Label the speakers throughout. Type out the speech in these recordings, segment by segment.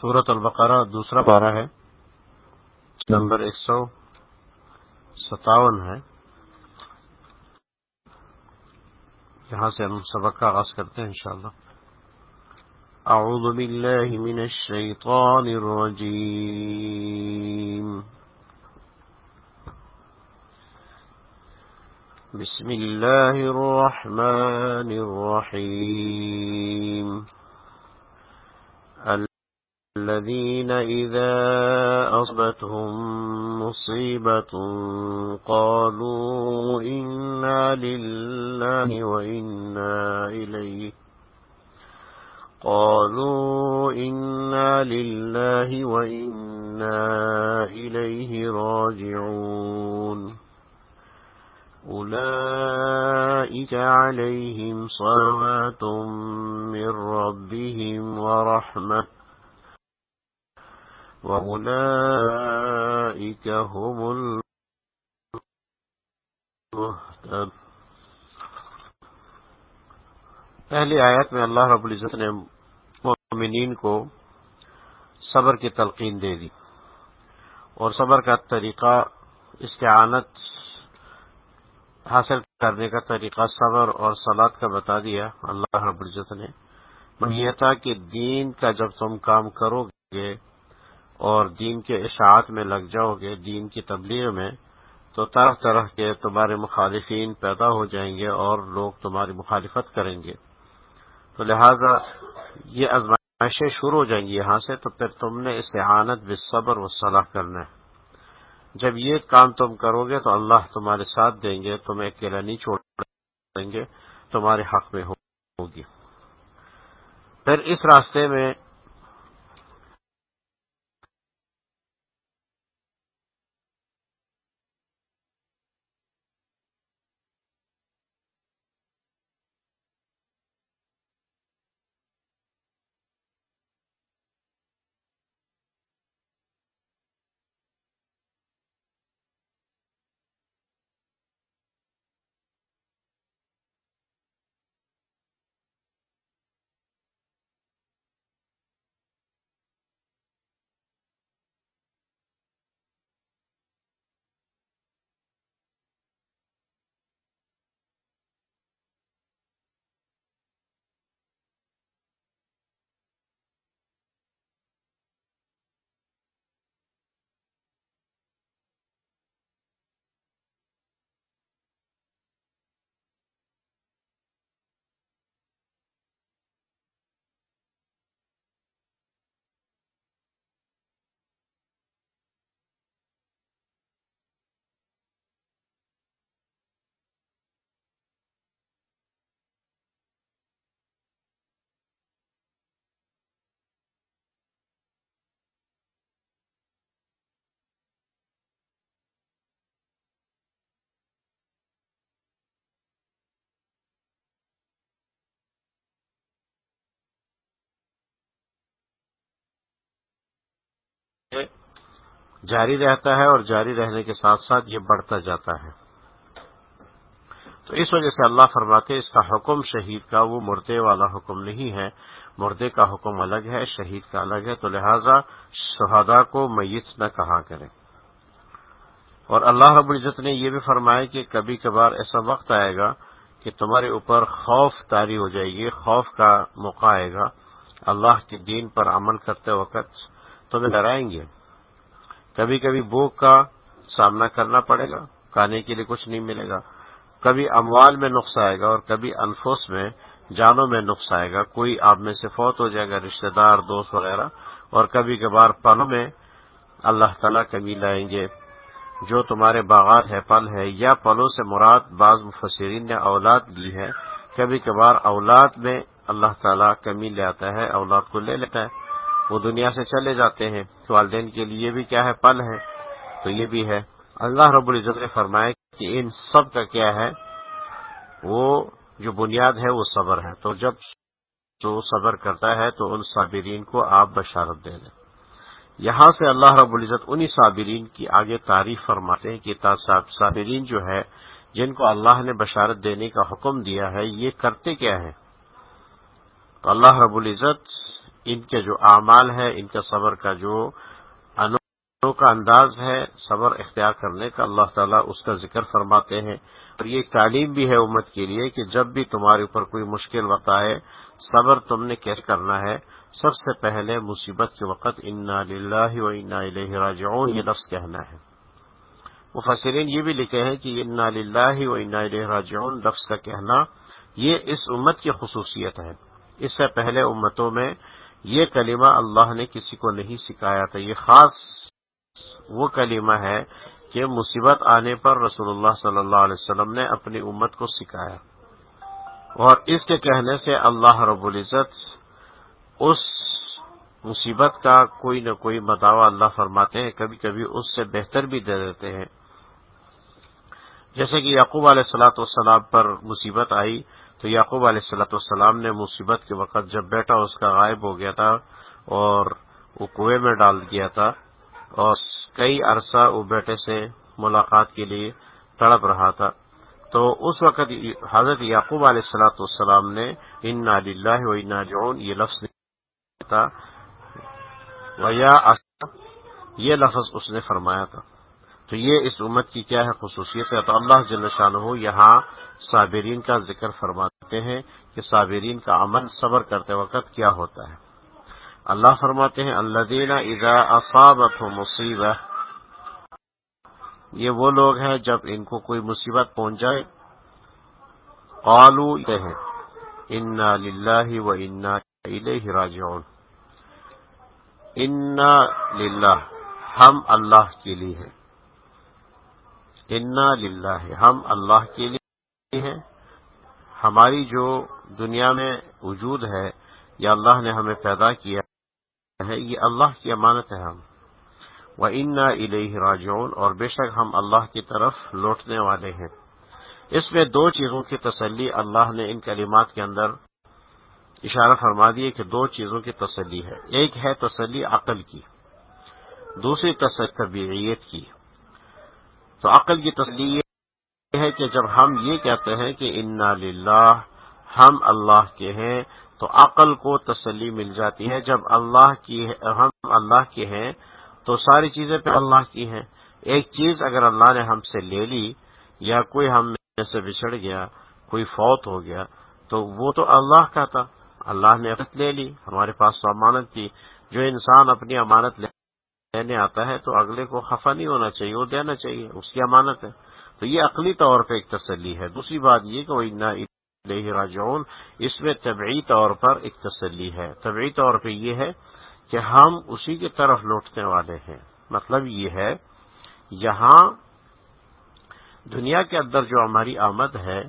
Speaker 1: سورت البقرہ، دوسرا پارہ ہے۔ نمبر ایک سو ستاون ہے۔ یہاں سے ہم سبق کا آغاز کرتے ہیں انشاءاللہ۔ اعوذ باللہ من الشیطان الرجیم۔ بسم اللہ الرحمن الرحیم۔ الذين إذا أصبتهم مصيبة قالوا إنا لله وإنا إليه قالوا إنا لله وإنا إليه راجعون أولئك عليهم صلوات من ربهم ورحمة وأولئك هم المهتد پہلی آیت میں اللہ رب العزت نے مومنین کو صبر کی تلقین دے دی اور صبر کا طریقہ استعانت حاصل کرنے کا طریقہ صبر اور سلاد کا بتا دیا اللہ رب العزت نے۔ یہ تھا کہ دین کا جب تم کام کرو گے اور دین کے اشاعت میں لگ جاؤ گے، دین کی تبلیغ میں، تو طرح طرح کے تمہارے مخالفین پیدا ہو جائیں گے اور لوگ تمہاری مخالفت کریں گے۔ تو لہذا یہ ازمائشیں شروع ہو جائیں گی یہاں سے، تو پھر تم نے استعانت بصبر و صلاح کرنا ہے۔ جب یہ کام تم کرو گے، تو اللہ تمہارے ساتھ دیں گے، تمہیں اکیلا نہیں چھوڑ دیں گے، تمہارے حق میں ہوگی۔ پھر اس راستے میں جاری رہتا ہے اور جاری رہنے کے ساتھ ساتھ یہ بڑھتا جاتا ہے۔ تو اس وجہ سے اللہ فرماتے اس کا حکم شہید کا، وہ مردے والا حکم نہیں ہے۔ مردے کا حکم الگ ہے، شہید کا الگ ہے۔ تو لہذا شہدا کو میت نہ کہا کرے اور اللہ رب العزت نے یہ بھی فرمایا کہ کبھی کبھار ایسا وقت آئے گا کہ تمہارے اوپر خوف تاری ہو جائے گی، خوف کا موقع آئے گا۔ اللہ کے دین پر عمل کرتے وقت تمہیں ڈرائیں گے۔ کبھی کبھی بھوک کا سامنا کرنا پڑے گا، کھانے کے لیے کچھ نہیں ملے گا۔ کبھی اموال میں نقص آئے گا اور کبھی انفوس میں، جانوں میں نقص آئے گا۔ کوئی آپ میں سے فوت ہو جائے گا، رشتہ دار، دوست وغیرہ، اور کبھی کبھار پلوں میں اللہ تعالیٰ کمی لائیں گے۔ جو تمہارے باغات ہے پل ہے یا پلوں سے مراد بعض مفسرین نے اولاد لی ہے کبھی کبھار اولاد میں اللہ تعالیٰ کمی لے آتا ہے، اولاد کو لے لیتا ہے، وہ دنیا سے چلے جاتے ہیں۔ والدین کے لیے بھی کیا ہے؟ پل ہے تو یہ بھی ہے۔ اللہ رب العزت نے فرمایا کہ ان سب کا کیا ہے؟ وہ جو بنیاد ہے، وہ صبر ہے۔ تو جب جو صبر کرتا ہے، تو ان صابرین کو آپ بشارت دے دیں۔ یہاں سے اللہ رب العزت انہی صابرین کی آگے تعریف فرماتے ہیں کہ صابرین جو ہے جن کو اللہ نے بشارت دینے کا حکم دیا ہے، یہ کرتے کیا ہے تو اللہ رب العزت ان کے جو اعمال ہے ان کا صبر کا جو کا انداز ہے، صبر اختیار کرنے کا اللہ تعالیٰ اس کا ذکر فرماتے ہیں۔ اور یہ تعلیم بھی ہے امت کے لیے کہ جب بھی تمہارے اوپر کوئی مشکل وقت آئے، صبر تم نے کیسے کرنا ہے؟ سب سے پہلے مصیبت کے وقت انا للہ و انا راجعون یہ لفظ کہنا ہے۔ مفسرین یہ بھی لکھے ہیں کہ انا للہ و انا راجعون لفظ کا کہنا، یہ اس امت کی خصوصیت ہے۔ اس سے پہلے امتوں میں یہ کلمہ اللہ نے کسی کو نہیں سکھایا تھا۔ یہ خاص وہ کلمہ ہے کہ مصیبت آنے پر رسول اللہ صلی اللہ علیہ وسلم نے اپنی امت کو سکھایا۔ اور اس کے کہنے سے اللہ رب العزت اس مصیبت کا کوئی نہ کوئی مداوع اللہ فرماتے ہیں، کبھی کبھی اس سے بہتر بھی دے دیتے ہیں۔ جیسے کہ یعقوب علیہ السلاۃ والسلام پر مصیبت آئی، تو یعقوب علیہ السلاۃ والسلام نے مصیبت کے وقت جب بیٹا اس کا غائب ہو گیا تھا اور وہ کنویں میں ڈال دیا تھا، اور کئی عرصہ وہ بیٹے سے ملاقات کے لیے تڑپ رہا تھا۔ تو اس وقت حضرت یعقوب علیہ السلاۃ والسلام نے ان اللہ و انا جون یہ لفظ تھا۔ یہ لفظ اس نے فرمایا تھا۔ تو یہ اس امت کی کیا ہے خصوصیت ہے؟ تو اللہ جل شاہ یہاں صابرین کا ذکر فرماتے ہیں کہ صابرین کا عمل صبر کرتے وقت کیا ہوتا ہے۔ اللہ فرماتے ہیں اللہ دینا اذا اصابت مصیبہ۔ یہ وہ لوگ ہیں جب ان کو کوئی مصیبت پہنچ جائے۔ قالو ہیں، انا للہ و انا الیہ راجعون۔ انا للہ ہم اللہ کے لیے ہیں۔ انا للہ ہم اللہ کے لیے ہیں۔ ہماری جو دنیا میں وجود ہے یا اللہ نے ہمیں پیدا کیا ہے، یہ اللہ کی امانت ہے ہم۔ وہ انا الہ راجعون، اور بے شک ہم اللہ کی طرف لوٹنے والے ہیں۔ اس میں دو چیزوں کی تسلی اللہ نے ان کلمات کے اندر اشارہ فرما دیے کہ دو چیزوں کی تسلی ہے۔ ایک ہے تسلی عقل کی، دوسری تسلی طبیعیت کی۔ تو عقل کی تسلی یہ ہے کہ جب ہم یہ کہتے ہیں کہ انا للہ ہم اللہ کے ہیں، تو عقل کو تسلی مل جاتی ہے۔ جب اللہ کی ہم اللہ کے ہیں، تو ساری چیزیں پہ اللہ کی ہیں۔ ایک چیز اگر اللہ نے ہم سے لے لی، یا کوئی ہم میں سے بچھڑ گیا، کوئی فوت ہو گیا، تو وہ تو اللہ کا تھا۔ اللہ نے لے لی، ہمارے پاس تو امانت تھی۔ جو انسان اپنی امانت لے لینے آتا ہے تو اگلے کو خفا نہیں ہونا چاہیے، وہ دینا چاہیے، اس کی امانت ہے۔ تو یہ عقلی طور پہ ایک تسلی ہے۔ دوسری بات یہ کہ وہ راجعون، اس میں طبعی طور پر ایک تسلی ہے۔ طبعی طور پہ یہ ہے کہ ہم اسی کی طرف لوٹنے والے ہیں۔ مطلب یہ ہے، یہاں دنیا کے اندر جو ہماری آمد ہے،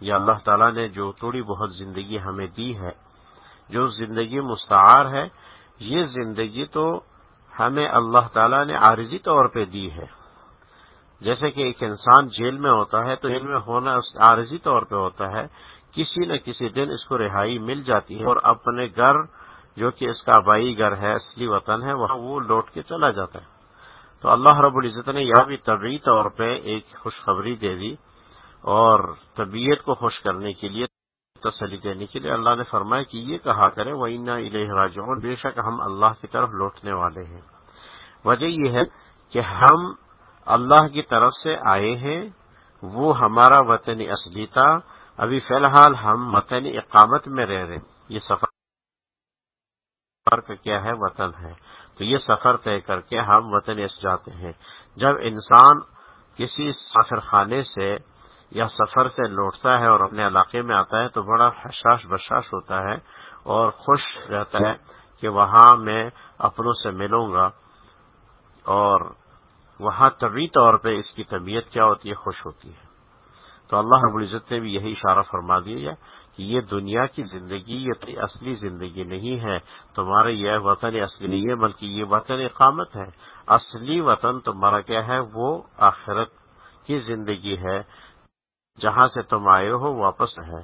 Speaker 1: یا اللہ تعالیٰ نے جو تھوڑی بہت زندگی ہمیں دی ہے، جو زندگی مستعار ہے، یہ زندگی تو ہمیں اللہ تعالیٰ نے عارضی طور پہ دی ہے۔ جیسے کہ ایک انسان جیل میں ہوتا ہے تو جیل میں ہونا عارضی طور پہ ہوتا ہے۔ کسی نہ کسی دن اس کو رہائی مل جاتی ہے اور اپنے گھر جو کہ اس کا آبائی گھر ہے، اصلی وطن ہے، وہاں وہ لوٹ کے چلا جاتا ہے۔ تو اللہ رب العزت نے یہاں بھی طبعی طور پہ ایک خوشخبری دے دی اور طبیعت کو خوش کرنے کے لیے تسلی دینے کے لیے اللہ نے فرمایا کہ یہ کہا کرے وہ راجعون بے شک ہم اللہ کی طرف لوٹنے والے ہیں۔ وجہ یہ ہے کہ ہم اللہ کی طرف سے آئے ہیں، وہ ہمارا وطن اصلی تھا۔ ابھی فی الحال ہم وطن اقامت میں رہ رہے یہ سفر کا کیا ہے؟ وطن ہے۔ تو یہ سفر طے کر کے ہم وطن اس جاتے ہیں۔ جب انسان کسی سفر خانے سے یا سفر سے لوٹتا ہے اور اپنے علاقے میں آتا ہے تو بڑا حشاش بشاش ہوتا ہے اور خوش رہتا ہے کہ وہاں میں اپنوں سے ملوں گا اور وہاں طبی طور پہ اس کی طبیعت کیا ہوتی ہے؟ خوش ہوتی ہے۔ تو اللہ رب العزت نے بھی یہی اشارہ فرما دیا کہ یہ دنیا کی زندگی، یہ اصلی زندگی نہیں ہے تمہارا یہ وطن اصلی نہیں ہے، بلکہ یہ وطن اقامت ہے۔ اصلی وطن تمہارا کیا ہے؟ وہ آخرت کی زندگی ہے۔ جہاں سے تم آئے ہو واپس ہے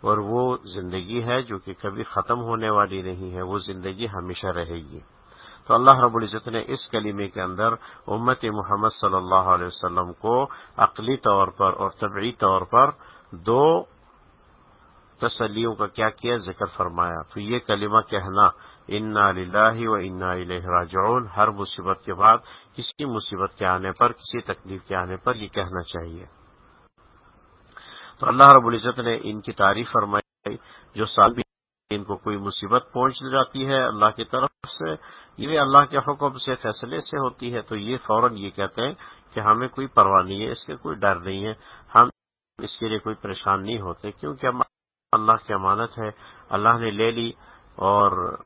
Speaker 1: اور وہ زندگی ہے جو کہ کبھی ختم ہونے والی نہیں ہے، وہ زندگی ہمیشہ رہے گی۔ تو اللہ رب العزت نے اس کلیمے کے اندر امت محمد صلی اللہ علیہ وسلم کو عقلی طور پر اور طبعی طور پر دو تسلیوں کا کیا کیا ذکر فرمایا۔ تو یہ کلمہ کہنا انا للہ و انا راجعون، ہر مصیبت کے بعد، کسی مصیبت کے آنے پر، کسی تکلیف کے آنے پر یہ کہنا چاہیے۔ تو اللہ رب العزت نے ان کی تعریف فرمائی جو سال بھی ان کو کوئی مصیبت پہنچ جاتی ہے اللہ کی طرف سے، یہ اللہ کے حکم سے، فیصلے سے ہوتی ہے، تو یہ فوراً یہ کہتے ہیں کہ ہمیں کوئی پرواہ نہیں ہے، اس کے کوئی ڈر نہیں ہے، ہم اس کے لیے کوئی پریشان نہیں ہوتے، کیونکہ ہم اللہ کی امانت ہے، اللہ نے لے لی اور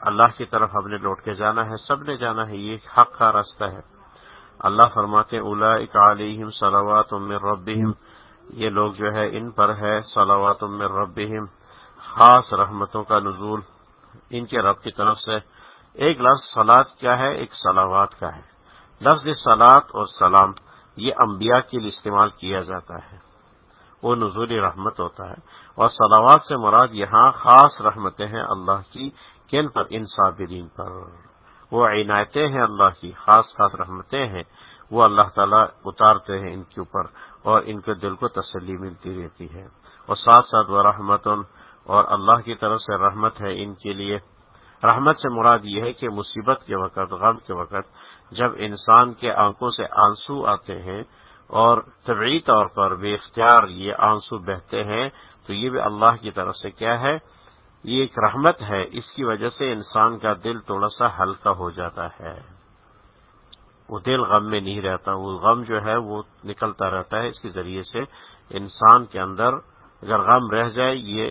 Speaker 1: اللہ کی طرف ہم نے لوٹ کے جانا ہے، سب نے جانا ہے، یہ حق کا راستہ ہے۔ اللہ فرماتے اولا علیہم صلوات من ربہم۔ یہ لوگ جو ہے، ان پر ہے صلوات من ربہم۔ خاص رحمتوں کا نزول ان کے رب کی طرف سے۔ ایک لفظ سلاد کیا ہے؟ ایک سلاوات کا ہے۔ لفظ سلاد اور سلام، یہ انبیاء کے لیے استعمال کیا جاتا ہے۔ وہ نزول رحمت ہوتا ہے۔ اور سلاوات سے مراد یہاں خاص رحمتیں ہیں اللہ کی کن پر، ان صابرین پر۔ وہ عنایتیں ہیں اللہ کی، خاص خاص رحمتیں ہیں۔ وہ اللہ تعالیٰ اتارتے ہیں ان کے اوپر اور ان کے دل کو تسلی ملتی رہتی ہے۔ اور ساتھ ساتھ وہ رحمت اور اللہ کی طرف سے رحمت ہے ان کے لیے۔ رحمت سے مراد یہ ہے کہ مصیبت کے وقت، غم کے وقت جب انسان کے آنکھوں سے آنسو آتے ہیں اور طبعی طور پر بے اختیار یہ آنسو بہتے ہیں، تو یہ بھی اللہ کی طرف سے کیا ہے؟ یہ ایک رحمت ہے، اس کی وجہ سے انسان کا دل تھوڑا سا ہلکا ہو جاتا ہے۔ وہ دل غم میں نہیں رہتا، وہ غم جو ہے وہ نکلتا رہتا ہے۔ اس کے ذریعے سے انسان کے اندر اگر غم رہ جائے، یہ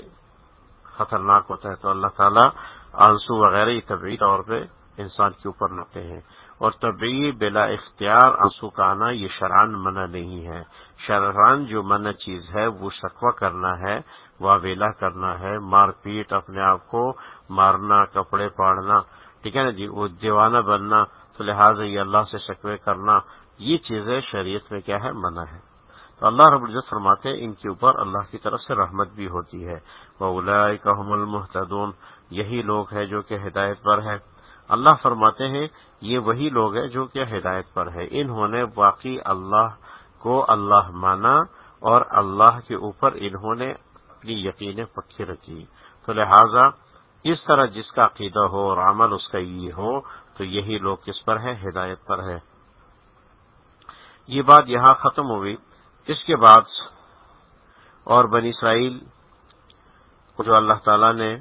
Speaker 1: خطرناک ہوتا ہے۔ تو اللہ تعالیٰ آنسو وغیرہ، یہ طبعی طور پہ انسان کے اوپر لاتے ہیں۔ اور طبعی بلا اختیار آنسو کا آنا یہ شران منع نہیں ہے۔ شران جو منع چیز ہے وہ شکوہ کرنا ہے، واویلا کرنا ہے، مار پیٹ اپنے آپ کو، مارنا، کپڑے پاڑنا، ٹھیک ہے نا جی؟ وہ دیوانہ بننا، تو لہٰذا یہ اللہ سے شکوے کرنا، یہ چیزیں شریعت میں کیا ہے؟ منع ہے۔ تو اللہ رب العزت فرماتے ہیں، ان کے اوپر اللہ کی طرف سے رحمت بھی ہوتی ہے۔ وہ الاحم المحتدون یہی لوگ ہیں جو کہ ہدایت پر ہے اللہ فرماتے ہیں، یہ وہی لوگ ہیں جو کہ ہدایت پر ہے انہوں نے واقعی اللہ کو اللہ مانا اور اللہ کے اوپر انہوں نے اپنی یقینیں پکی رکھی تو لہذا، اس طرح جس کا عقیدہ ہو اور عمل اس کا یہ ہو، تو یہی لوگ کس پر ہے ہدایت پر ہے یہ بات یہاں ختم ہوئی۔ اس کے بعد اور بنی اسرائیل جو اللہ تعالیٰ نے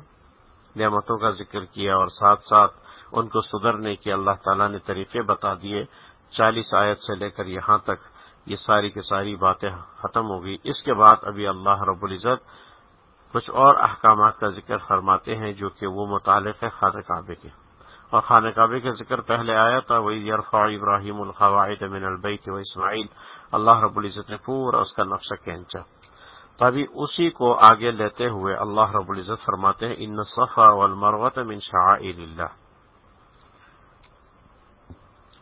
Speaker 1: نعمتوں کا ذکر کیا اور ساتھ ساتھ ان کو سدھرنے کی اللہ تعالیٰ نے طریقے بتا دیے۔ چالیس آیت سے لے کر یہاں تک یہ ساری کی ساری باتیں ختم ہو گئی۔ اس کے بعد ابھی اللہ رب العزت کچھ اور احکامات کا ذکر فرماتے ہیں جو کہ وہ متعلق ہے خانہ کعبے کے۔ اور خانہ کعبے کا ذکر پہلے آیا تھا وہی یرفا ابراہیم الخواعد من البیت و اسماعیل اللہ رب العزت نے پورا اس کا نقشہ کھینچا۔ تبھی اسی کو آگے لیتے ہوئے اللہ رب العزت فرماتے ہیں ان صفا والمروت من شعائر اللہ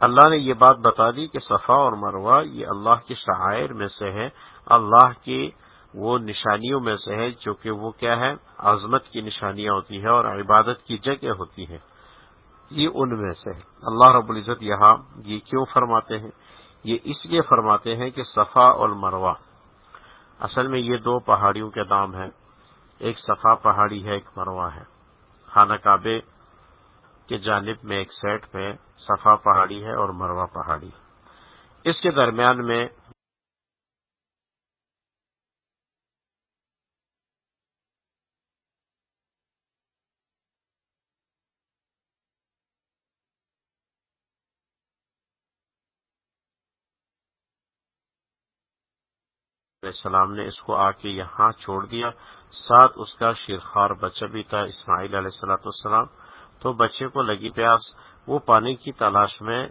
Speaker 1: اللہ نے یہ بات بتا دی کہ صفا اور مروہ یہ اللہ کی شعائر میں سے ہے اللہ کی وہ نشانیوں میں سے ہے جو کہ وہ کیا ہے عظمت کی نشانیاں ہوتی ہیں اور عبادت کی جگہ ہوتی ہیں۔ یہ ان میں سے ہے اللہ رب العزت یہاں یہ کیوں فرماتے ہیں؟ یہ اس لیے فرماتے ہیں کہ صفا اور مروا اصل میں یہ دو پہاڑیوں کے نام ہیں۔ ایک صفا پہاڑی ہے، ایک مروا ہے۔ خانہ کعبے کے جانب میں ایک سیٹ میں صفا پہاڑی ہے اور مروا پہاڑی اس کے درمیان میں السلام نے اس کو آ کے یہاں چھوڑ دیا۔ ساتھ اس کا شیرخوار بچہ بھی تھا، اسماعیل علیہ السلاۃ والسلام۔ تو بچے کو لگی پیاس۔ وہ پانی کی تلاش میں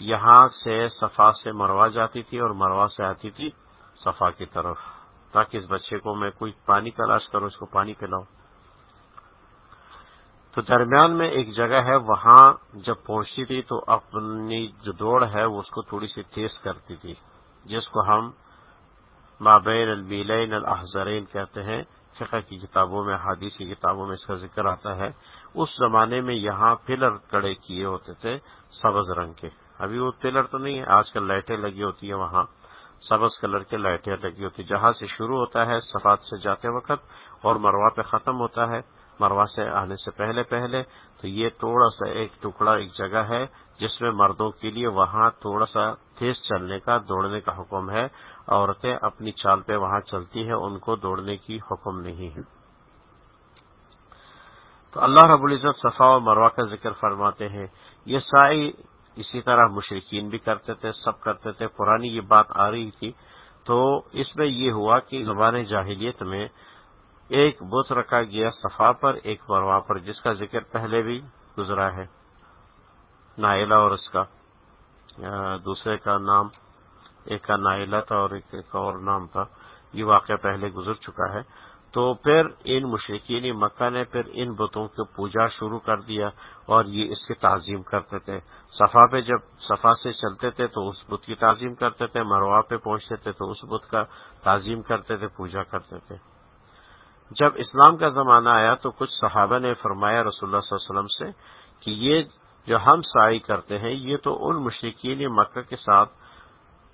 Speaker 1: یہاں سے صفا سے مروا جاتی تھی اور مروا سے آتی تھی صفا کی طرف، تاکہ اس بچے کو میں کوئی پانی تلاش کروں، اس کو پانی پلاؤں۔ تو درمیان میں ایک جگہ ہے، وہاں جب پہنچتی تھی تو اپنی جو دوڑ ہے وہ اس کو تھوڑی سی تیز کرتی تھی، جس کو ہم مابین المیلین الحضرین کہتے ہیں۔ فقہ کی کتابوں میں حادیث کی کتابوں میں اس کا ذکر آتا ہے۔ اس زمانے میں یہاں پلر کڑے کیے ہوتے تھے سبز رنگ کے۔ ابھی وہ پلر تو نہیں ہے، آج کل لائٹیں لگی ہوتی ہیں وہاں۔ سبز کلر کے لائٹیں لگی ہوتی جہاں سے شروع ہوتا ہے سفات سے جاتے وقت اور مروا پہ ختم ہوتا ہے۔ مروا سے آنے سے پہلے پہلے تو یہ تھوڑا سا ایک ٹکڑا ایک جگہ ہے۔ جس میں مردوں کے لیے وہاں تھوڑا سا تیز چلنے کا، دوڑنے کا حکم ہے۔ عورتیں اپنی چال پہ وہاں چلتی ہیں، ان کو دوڑنے کی حکم نہیں ہے۔ تو اللہ رب العزت صفا و مروا کا ذکر فرماتے ہیں۔ یہ سائی اسی طرح مشرقین بھی کرتے تھے، سب کرتے تھے۔ پرانی یہ بات آ رہی تھی۔ تو اس میں یہ ہوا کہ زبان جاہلیت میں ایک بت رکھا گیا، صفا پر، ایک مروا پر، جس کا ذکر پہلے بھی گزرا ہے۔ نائلہ اور اس کا دوسرے کا نام، ایک کا نائلہ تھا اور ایک ایک اور نام تھا۔ یہ واقعہ پہلے گزر چکا ہے۔ تو پھر ان مشرقین مکہ نے پھر ان بتوں کی پوجا شروع کر دیا اور یہ اس کی تعظیم کرتے تھے۔ صفا پہ جب صفا سے چلتے تھے تو اس بت کی تعظیم کرتے تھے مروا پہ پہنچتے تھے تو اس بت کا تعظیم کرتے تھے، پوجا کرتے تھے۔ جب اسلام کا زمانہ آیا تو کچھ صحابہ نے فرمایا رسول اللہ صلی اللہ علیہ وسلم سے کہ یہ جو ہم سائی کرتے ہیں، یہ تو ان مشرقین مکہ کے ساتھ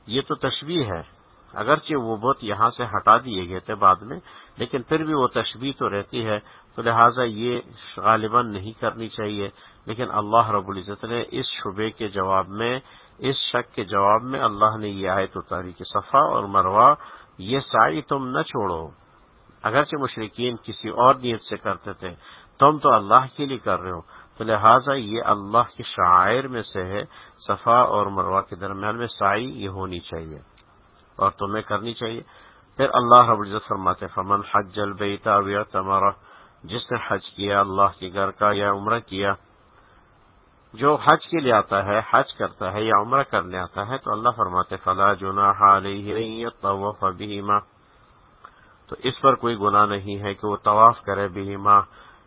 Speaker 1: یہ تو تشبیح ہے۔ اگرچہ وہ بت یہاں سے ہٹا دیے گئے تھے بعد میں، لیکن پھر بھی وہ تشبیح تو رہتی ہے، تو لہٰذا یہ غالباً نہیں کرنی چاہیے۔ لیکن اللہ رب العزت نے اس شبے کے جواب میں، اس شک کے جواب میں اللہ نے یہ آیت اتاری کہ صفا اور مروا یہ سائی تم نہ چھوڑو۔ اگرچہ مشرقین کسی اور نیت سے کرتے تھے، تم تو اللہ کے لیے کر رہے ہو۔ تو لہٰذا یہ اللہ کے شاعر میں سے ہے، صفا اور مروا کے درمیان میں سائی یہ ہونی چاہیے اور تمہیں کرنی چاہیے۔ پھر اللہ رب العزت فرماتے فمن حج البیتا ویا تمارا جس نے حج کیا اللہ کے گھر کا یا عمرہ کیا، جو حج کے لیے آتا ہے، حج کرتا ہے یا عمرہ کرنے آتا ہے، تو اللہ فرماتے فلا جناح علیہ طوف بہما تو اس پر کوئی گناہ نہیں ہے کہ وہ طواف کرے بہما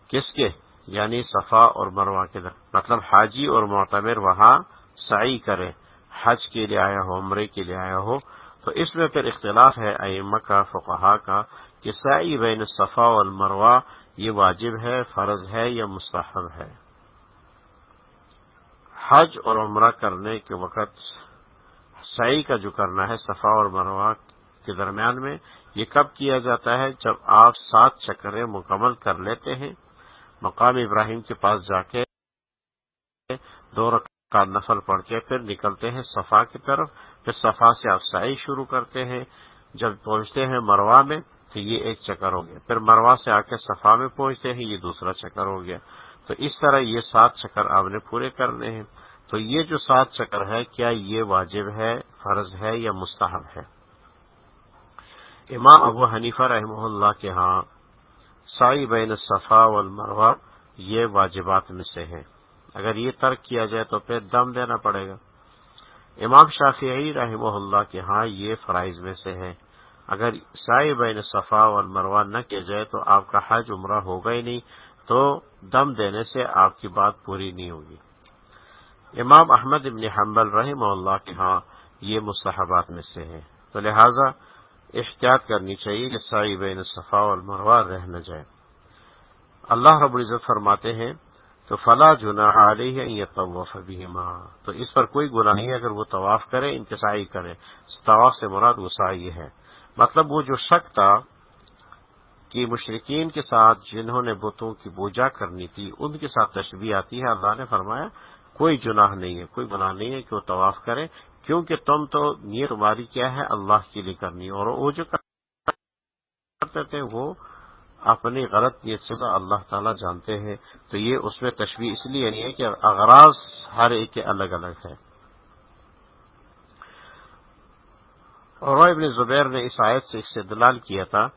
Speaker 1: کس کے؟ یعنی صفا اور مروا کے در مطلب حاجی اور معتمر وہاں سعی کرے حج کے لیے آیا ہو، عمرے کے لیے آیا ہو۔ تو اس میں پھر اختلاف ہے ائمہ کا، فقہا کا، کہ سعی بین صفا اور مروا یہ واجب ہے، فرض ہے یا مستحب ہے۔ حج اور عمرہ کرنے کے وقت سعی کا جو کرنا ہے، صفا اور مروا کے درمیان میں، یہ کب کیا جاتا ہے؟ جب آپ سات چکریں مکمل کر لیتے ہیں۔ مقام ابراہیم کے پاس جا کے دو کا نفل پڑھ کے پھر نکلتے ہیں صفا کی طرف، پھر صفا سے افسائی شروع کرتے ہیں۔ جب پہنچتے ہیں مروا میں تو یہ ایک چکر ہو گیا۔ پھر مروا سے آ کے صفا میں پہنچتے ہیں، یہ دوسرا چکر ہو گیا۔ تو اس طرح یہ سات چکر آپ نے پورے کرنے ہیں۔ تو یہ جو سات چکر ہے کیا یہ واجب ہے، فرض ہے یا مستحب ہے؟ امام ابو حنیفہ رحمہ اللہ کے ہاں سائی بین صفا والمروا یہ واجبات میں سے ہے اگر یہ ترک کیا جائے تو پھر دم دینا پڑے گا۔ امام شافعی رحمہ اللہ کے ہاں یہ فرائض میں سے ہے اگر سائی بین صفا اور نہ کیا جائے تو آپ کا حج عمرہ ہوگا ہی نہیں، تو دم دینے سے آپ کی بات پوری نہیں ہوگی۔ امام احمد ابن حنبل رحمہ اللہ کے ہاں یہ مستحبات میں سے ہے تو لہذا احتیاط کرنی چاہیے کہ سائی بین صفا اور مروا رہ نہ جائے۔ اللہ رب العزت فرماتے ہیں، تو فلا جنا علیہ یہ طواف بھی تو اس پر کوئی گناہ نہیں، اگر وہ طواف کرے انتظائی کرے، طواف سے مراد وسائی ہے۔ مطلب وہ جو شک تھا کہ مشرقین کے ساتھ جنہوں نے بتوں کی پوجا کرنی تھی، ان کے ساتھ تشبیح آتی ہے۔ اللہ نے فرمایا، کوئی جناح نہیں ہے، کوئی گناہ نہیں ہے کہ وہ طواف کرے۔ کیونکہ تم تو نیت تمہاری کیا ہے اللہ کے لیے کرنی، اور وہ جو کرتے تھے وہ اپنی غلط نیت سے اللہ تعالیٰ جانتے ہیں، تو یہ اس میں تشویح اس لیے نہیں ہے کہ اغراض ہر ایک کے الگ الگ ہے اور ابن زبیر نے اس آیت سے ایک سے دلال کیا تھا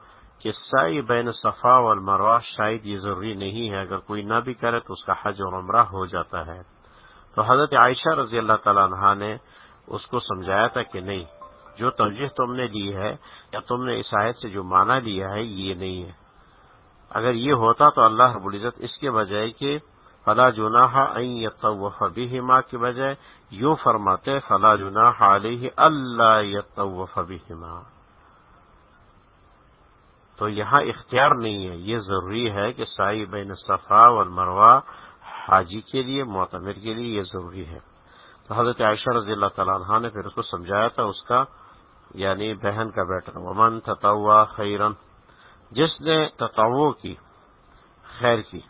Speaker 1: کہ سائی بین صفا اور شاید یہ ضروری نہیں ہے، اگر کوئی نہ بھی کرے تو اس کا حج اور عمرہ ہو جاتا ہے۔ تو حضرت عائشہ رضی اللہ تعالیٰ عنہ نے اس کو سمجھایا تھا کہ نہیں، جو توجہ تم نے دی ہے یا تم نے اس آیت سے جو معنی لیا ہے، یہ نہیں ہے۔ اگر یہ ہوتا تو اللہ رب العزت اس کے بجائے کہ فلا جناح یطوف بہما کی بجائے یوں فرماتے، فلا جناح علیہ اللہ یطوف بہما تو یہاں اختیار نہیں ہے۔ یہ ضروری ہے کہ سائی بین صفا اور مروا حاجی کے لیے، معتمر کے لیے یہ ضروری ہے۔ تو حضرت عائشہ رضی اللہ تعالیٰ عنہ نے پھر اس کو سمجھایا تھا، اس کا یعنی بہن کا بیٹا۔ ومن تطوع خیرن جس نے تطوع کی، خیر کی۔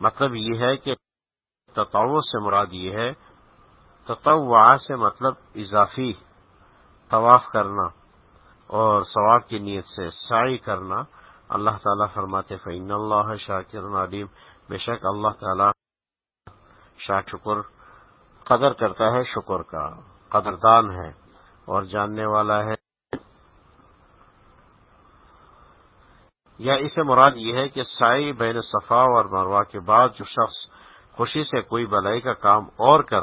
Speaker 1: مطلب یہ ہے کہ تطو سے مراد یہ ہے، تطوع سے مطلب اضافی، طواف کرنا اور ثواب کی نیت سے سائی کرنا۔ اللہ تعالیٰ فرماتے فعین اللہ شاکر علیم بے شک اللہ تعالیٰ شاہ شکر قدر کرتا ہے، شکر کا قدردان ہے اور جاننے والا ہے۔ یا اسے مراد یہ ہے کہ سائی بین صفا اور مروا کے بعد جو شخص خوشی سے کوئی بلائی کا کام اور کر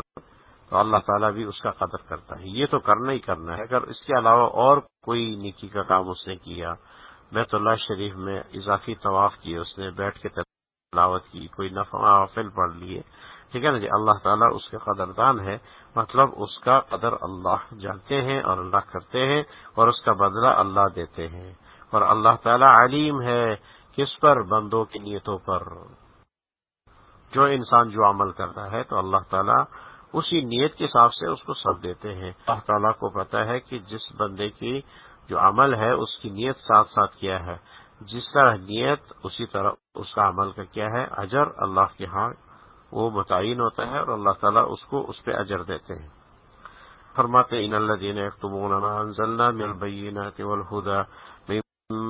Speaker 1: تو اللہ تعالیٰ بھی اس کا قدر کرتا ہے۔ یہ تو کرنا ہی کرنا ہے۔ اگر اس کے علاوہ اور کوئی نیکی کا کام اس نے کیا، بیت اللہ شریف میں اضافی طواف کیے، اس نے بیٹھ کے تلاوت کی، کوئی نفل پڑھ لیے ٹھیک ہے نا جی؟ اللہ تعالیٰ اس کے قدردان ہے۔ مطلب اس کا قدر اللہ جانتے ہیں اور اللہ کرتے ہیں اور اس کا بدلہ اللہ دیتے ہیں۔ اور اللہ تعالیٰ علیم ہے کس پر؟ بندوں کی نیتوں پر۔ جو انسان جو عمل کرتا ہے تو اللہ تعالیٰ اسی نیت کے حساب سے اس کو سب دیتے ہیں۔ اللہ تعالیٰ کو پتا ہے کہ جس بندے کی جو عمل ہے اس کی نیت ساتھ ساتھ کیا ہے۔ جس طرح نیت، اسی طرح اس کا عمل کا کیا ہے؟ اجر اللہ کے ہاں وہ متعین ہوتا ہے اور اللہ تعالیٰ اس کو اس پہ اجر دیتے ہیں۔ فرماتے ان اللہ دین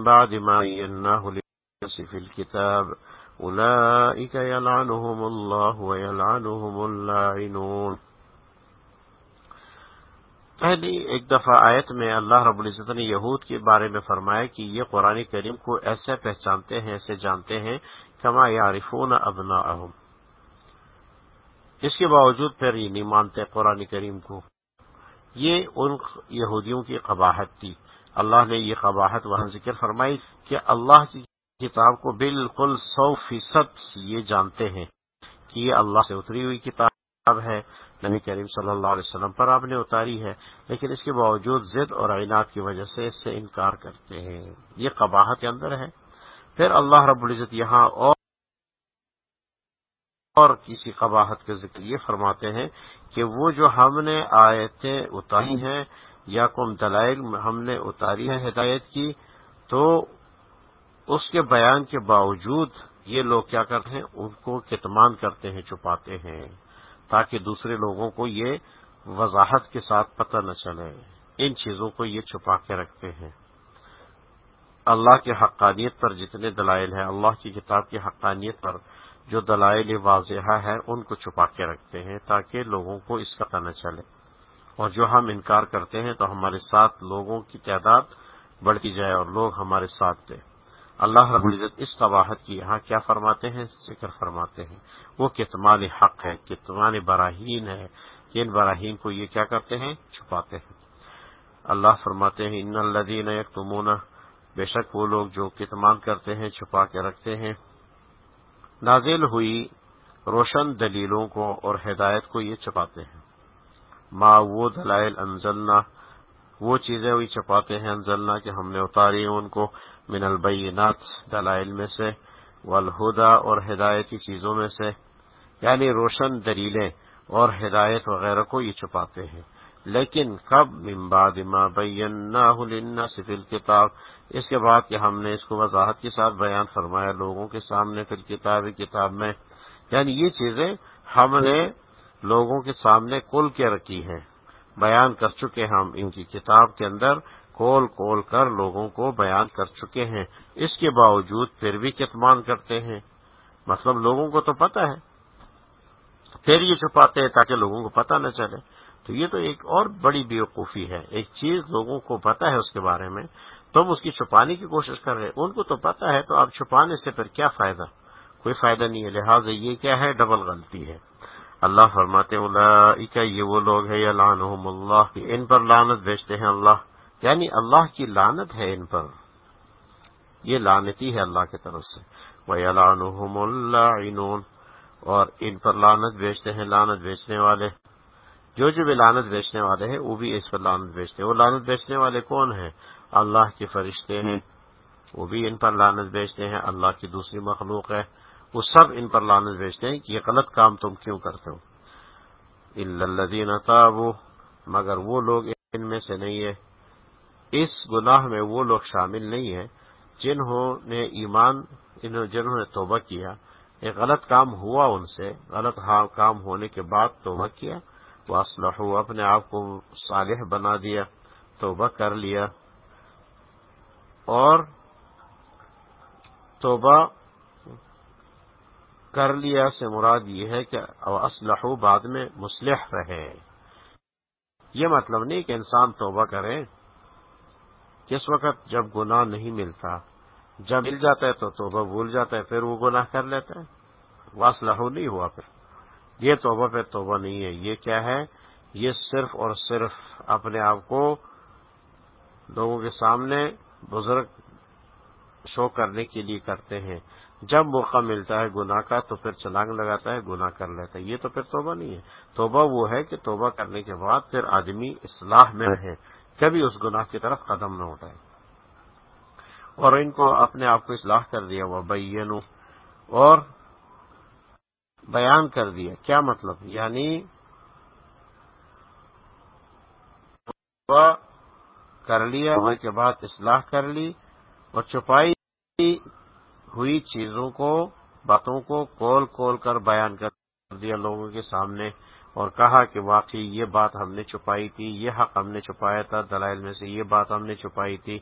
Speaker 1: بعد ما للناس في الكتاب أولئك يلعنهم الله ويلعنهم اللاعنون۔ پہلی ایک دفعہ آیت میں اللہ رب العزت نے یہود کے بارے میں فرمایا کہ یہ قرآن کریم کو ایسے پہچانتے ہیں، ایسے جانتے ہیں، کما یارفون ابنا اس کے باوجود پھر یہ نہیں مانتے قرآن کریم کو۔ یہ ان یہودیوں کی قباحت تھی۔ اللہ نے یہ قباحت وہاں ذکر فرمائی کہ اللہ کی کتاب کو بالکل سو فیصد یہ جانتے ہیں کہ یہ اللہ سے اتری ہوئی کتاب ہے۔ نبی کریم صلی اللہ علیہ وسلم پر آپ نے اتاری ہے، لیکن اس کے باوجود ضد اور عینات کی وجہ سے اس سے انکار کرتے ہیں۔ یہ قباحت کے اندر ہے۔ پھر اللہ رب العزت یہاں اور اور کسی قباحت کا ذکر یہ فرماتے ہیں کہ وہ جو ہم نے آیتیں اتاری ہیں یا کم دلائل ہم نے اتاری ہے ہدایت کی، تو اس کے بیان کے باوجود یہ لوگ کیا کرتے ہیں؟ ان کو کتمان کرتے ہیں، چھپاتے ہیں، تاکہ دوسرے لوگوں کو یہ وضاحت کے ساتھ پتہ نہ چلے۔ ان چیزوں کو یہ چھپا کے رکھتے ہیں۔ اللہ کی حقانیت پر جتنے دلائل ہیں، اللہ کی کتاب کی حقانیت پر جو دلائل واضح ہے ان کو چھپا کے رکھتے ہیں تاکہ لوگوں کو اس کا پتہ نہ چلے۔ اور جو ہم انکار کرتے ہیں تو ہمارے ساتھ لوگوں کی تعداد بڑھتی جائے اور لوگ ہمارے ساتھ دیں۔ اللہ رب العزت اس قواہد کی یہاں کیا فرماتے ہیں؟ ذکر فرماتے ہیں۔ وہ کتمان حق ہے، کتمان براہین ہے۔ کہ ان براہین کو یہ کیا کرتے ہیں؟ چھپاتے ہیں۔ اللہ فرماتے ہیں، ان الدین تمون بے شک وہ لوگ جو کتمان کرتے ہیں، چھپا کے رکھتے ہیں۔ نازل ہوئی روشن دلیلوں کو اور ہدایت کو یہ چھپاتے ہیں۔ ما وہ دلائل انزلنا، وہ چیزیں وہی چھپاتے ہیں انزلنا کہ ہم نے اتاری ان کو من البینات، دلائل میں سے، والہدا اور ہدایتی چیزوں میں سے۔ یعنی روشن دلیلیں اور ہدایت وغیرہ کو یہ چھپاتے ہیں۔ لیکن کب بعد ما بیناہ للناس فی الکتاب اس کے بعد کہ ہم نے اس کو وضاحت کے ساتھ بیان فرمایا لوگوں کے سامنے فی الکتاب کتاب میں۔ یعنی یہ چیزیں ہم نے لوگوں کے سامنے کل کے رکھی ہے بیان کر چکے ہم ان کی کتاب کے اندر کول کول کر لوگوں کو بیان کر چکے ہیں۔ اس کے باوجود پھر بھی کتمان کرتے ہیں۔ مطلب لوگوں کو تو پتہ ہے۔ پھر یہ چھپاتے ہیں تاکہ لوگوں کو پتہ نہ چلے۔ تو یہ تو ایک اور بڑی بیوقوفی ہے۔ ایک چیز لوگوں کو پتہ ہے اس کے بارے میں، تم اس کی چھپانے کی کوشش کر رہے، ان کو تو پتہ ہے، تو اب چھپانے سے پھر کیا فائدہ؟ کوئی فائدہ نہیں ہے، لہٰذا یہ کیا ہے؟ ڈبل غلطی ہے۔ اللہ فرماتے اللہ یہ وہ لوگ ہیں یا اللہ ان پر لانت بیچتے ہیں اللہ۔ یعنی اللہ کی لانت ہے ان پر۔ یہ لانتی ہے اللہ کی طرف سے۔ وہ لان اللہ اور ان پر لانت بیچتے ہیں لانت بیچنے والے۔ جو جو بھی لانت بیچنے والے ہیں وہ بھی اس پر لانت بیچتے ہیں۔ وہ لانت بیچنے والے کون ہیں؟ اللہ کے فرشتے ہیں۔ وہ بھی ان پر لانت بیچتے ہیں۔ اللہ کی دوسری مخلوق ہے۔ وہ سب ان پر لانت بھیجتے ہیں کہ یہ غلط کام تم کیوں کرتے ہو۔ الدین تابو مگر وہ لوگ ان میں سے نہیں ہے اس گناہ میں وہ لوگ شامل نہیں ہیں جنہوں نے ایمان جنہوں نے توبہ کیا۔ ایک غلط کام ہوا ان سے غلط کام ہونے کے بعد توبہ کیا۔ وہ اسلح اپنے آپ کو صالح بنا دیا، توبہ کر لیا۔ اور توبہ کر لیا سے مراد یہ ہے کہ اسلح بعد میں مسلح رہے۔ یہ مطلب نہیں کہ انسان توبہ کرے۔ کس وقت؟ جب گناہ نہیں ملتا۔ جب مل جاتا ہے تو توبہ بھول جاتا ہے، پھر وہ گناہ کر لیتا ہے۔ واسلح نہیں ہوا پھر۔ یہ توبہ پہ توبہ نہیں ہے۔ یہ کیا ہے؟ یہ صرف اور صرف اپنے آپ کو لوگوں کے سامنے بزرگ شو کرنے کے لیے کرتے ہیں۔ جب موقع ملتا ہے گناہ کا تو پھر چلانگ لگاتا ہے، گناہ کر لیتا ہے۔ یہ تو پھر توبہ نہیں ہے۔ توبہ وہ ہے کہ توبہ کرنے کے بعد پھر آدمی اصلاح میں رہے۔ کبھی اس گناہ کی طرف قدم نہ اٹھائے۔ اور ان کو اپنے آپ کو اصلاح کر دیا۔ وہ بین اور بیان کر دیا۔ کیا مطلب؟ یعنی کر لیا، ہونے کے بعد اصلاح کر لی اور چھپائی ہوئی چیزوں کو، باتوں کو کول کول کر بیان کر دیا لوگوں کے سامنے اور کہا کہ واقعی یہ بات ہم نے چھپائی تھی، یہ حق ہم نے چھپایا تھا، دلائل میں سے یہ بات ہم نے چھپائی تھی۔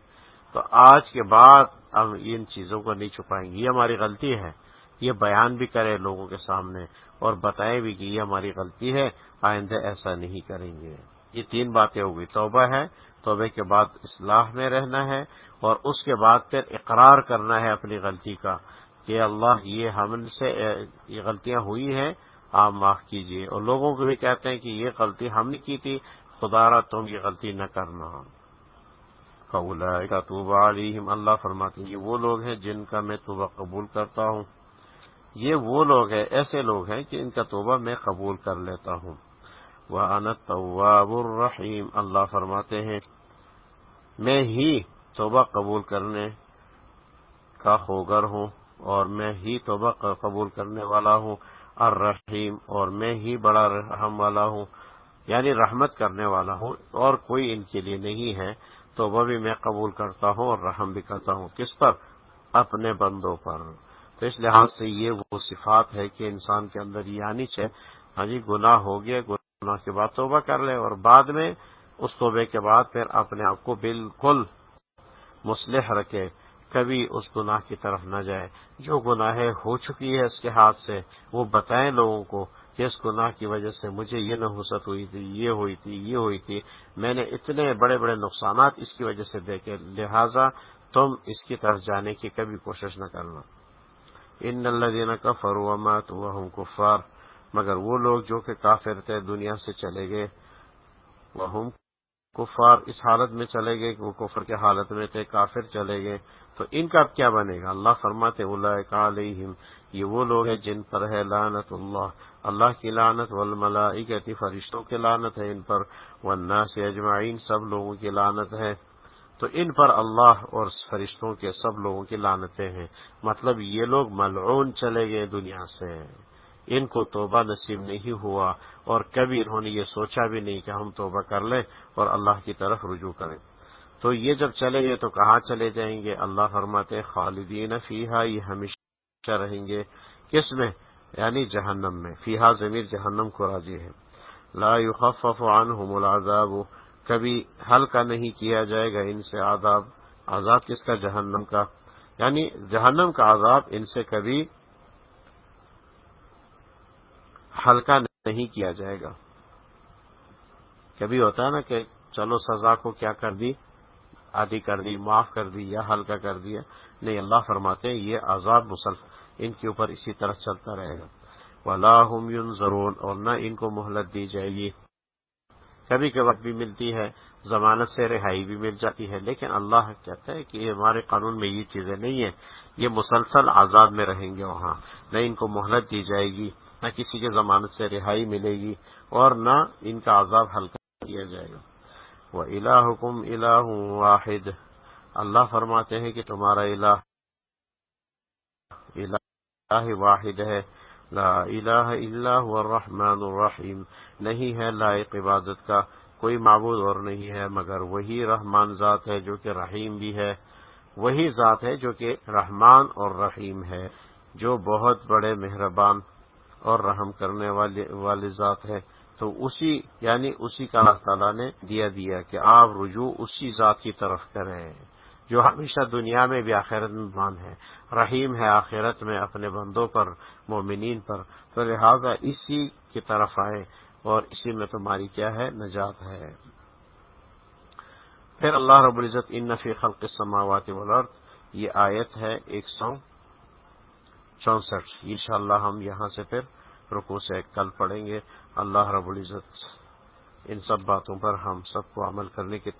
Speaker 1: تو آج کے بعد ہم ان چیزوں کو نہیں چھپائیں گے۔ یہ ہماری غلطی ہے۔ یہ بیان بھی کرے لوگوں کے سامنے اور بتائے بھی کہ یہ ہماری غلطی ہے، آئندہ ایسا نہیں کریں گے۔ یہ تین باتیں ہو گئی توبہ ہے، توبے کے بعد اصلاح میں رہنا ہے اور اس کے بعد پھر اقرار کرنا ہے اپنی غلطی کا کہ اللہ یہ ہم سے، یہ غلطیاں ہوئی ہیں، آپ معاف کیجیے اور لوگوں کو بھی کہتے ہیں کہ یہ غلطی ہم نے کی تھی، خدا را تم یہ غلطی نہ کرنا۔ کا توبہ علیہم، اللہ فرماتے ہیں یہ وہ لوگ ہیں جن کا میں توبہ قبول کرتا ہوں۔ یہ وہ لوگ ہیں، ایسے لوگ ہیں کہ ان کا توبہ میں قبول کر لیتا ہوں۔ وہ انت طواب الرحیم اللہ فرماتے ہیں، میں ہی توبہ قبول کرنے کا ہوگر ہوں اور میں ہی توبہ قبول کرنے والا ہوں۔ الرحیم اور میں ہی بڑا رحم والا ہوں یعنی رحمت کرنے والا ہوں۔ اور کوئی ان کے لیے نہیں ہے۔ توبہ بھی میں قبول کرتا ہوں اور رحم بھی کرتا ہوں۔ کس پر؟ اپنے بندوں پر۔ تو اس لحاظ سے یہ وہ صفات ہے کہ انسان کے اندر یہ آنی چاہے ہاں جی گناہ ہو گیا، گناہ کے بعد توبہ کر لے اور بعد میں اس توبے کے بعد پھر اپنے آپ کو بالکل مسلح رکھے، کبھی اس گناہ کی طرف نہ جائے۔ جو گناہ ہو چکی ہے اس کے ہاتھ سے، وہ بتائیں لوگوں کو کہ اس گناہ کی وجہ سے مجھے یہ نحوست ہوئی تھی، یہ ہوئی تھی، یہ ہوئی تھی۔ میں نے اتنے بڑے بڑے نقصانات اس کی وجہ سے دیکھے، لہذا تم اس کی طرف جانے کی کبھی کوشش نہ کرنا۔ ان اللہ دینا کا فرومت وہ کفار مگر وہ لوگ جو کہ کافر تھے، دنیا سے چلے گئے۔ وہ ہم کفار اس حالت میں چلے گئے کہ وہ کفر کے حالت میں تھے، کافر چلے گئے۔ تو ان کا اب کیا بنے گا؟ اللہ فرماتے اللہ علیہم، یہ وہ لوگ ہیں جن پر ہے لانت اللہ۔ اللہ کی لانت والملائکتی، فرشتوں کی لانت ہے ان پر۔ والناس اجمعین، سب لوگوں کی لانت ہے۔ تو ان پر اللہ اور فرشتوں کے سب لوگوں کی لانتیں ہیں۔ مطلب یہ لوگ ملعون چلے گئے دنیا سے۔ ان کو توبہ نصیب نہیں ہوا اور کبھی انہوں نے یہ سوچا بھی نہیں کہ ہم توبہ کر لیں اور اللہ کی طرف رجوع کریں۔ تو یہ جب چلے گئے تو کہاں چلے جائیں گے؟ اللہ فرماتے خالدین فیحا یہ ہمیشہ رہیں گے۔ کس میں؟ یعنی جہنم میں۔ فیحا ضمیر جہنم کو راضی ہے۔ لا يخفف عنهم العذاب۔ کبھی ہلکا نہیں کیا جائے گا ان سے عذاب عذاب کس کا؟ جہنم کا۔ یعنی جہنم کا عذاب ان سے کبھی ہلکا نہیں کیا جائے گا۔ کبھی ہوتا ہے نا کہ چلو سزا کو کیا کر دی؟ آدھی کر دی، معاف کر دی یا ہلکا کر دیا۔ نہیں، اللہ فرماتے ہیں یہ عذاب مسلف ان کے اوپر اسی طرح چلتا رہے گا۔ ولاحم ضرور اور نہ ان کو مہلت دی جائے گی۔ کبھی کبھی بھی ملتی ہے ضمانت سے رہائی بھی مل جاتی ہے، لیکن اللہ کہتا ہے کہ ہمارے قانون میں یہ چیزیں نہیں ہیں۔ یہ مسلسل آزاد میں رہیں گے وہاں۔ نہ ان کو مہلت دی جائے گی، نہ کسی کے ضمانت سے رہائی ملے گی، اور نہ ان کا عذاب ہلکا کیا جائے گا۔ وہ الہ حکم الہ واحد۔ اللہ فرماتے ہیں کہ تمہارا الہ الہ واحد ہے۔ لا الہ الا هو الرحمن الرحیم۔ نہیں ہے لائق عبادت کا، کوئی معبود اور نہیں ہے، مگر وہی رحمان ذات ہے جو کہ رحیم بھی ہے۔ وہی ذات ہے جو کہ رحمان اور رحیم ہے، جو بہت بڑے مہربان اور رحم کرنے والی ذات ہے۔ تو اسی یعنی اسی کا اللہ تعالیٰ نے دیا دیا کہ آپ رجوع اسی ذات کی طرف کریں۔ جو ہمیشہ دنیا میں بھی آخرت میں مان ہے، رحیم ہے آخرت میں اپنے بندوں پر، مومنین پر۔ تو لہٰذا اسی کی طرف آئے اور اسی میں تمہاری کیا ہے؟ نجات ہے۔ پھر اللہ رب العزت، ان نفی خلق السماوات والارض، یہ آیت ہے ایک سو چونسٹھ۔ انشاءاللہ ہم یہاں سے پھر رکو سے کل پڑھیں گے۔ اللہ رب العزت، ان سب باتوں پر ہم سب کو عمل کرنے کی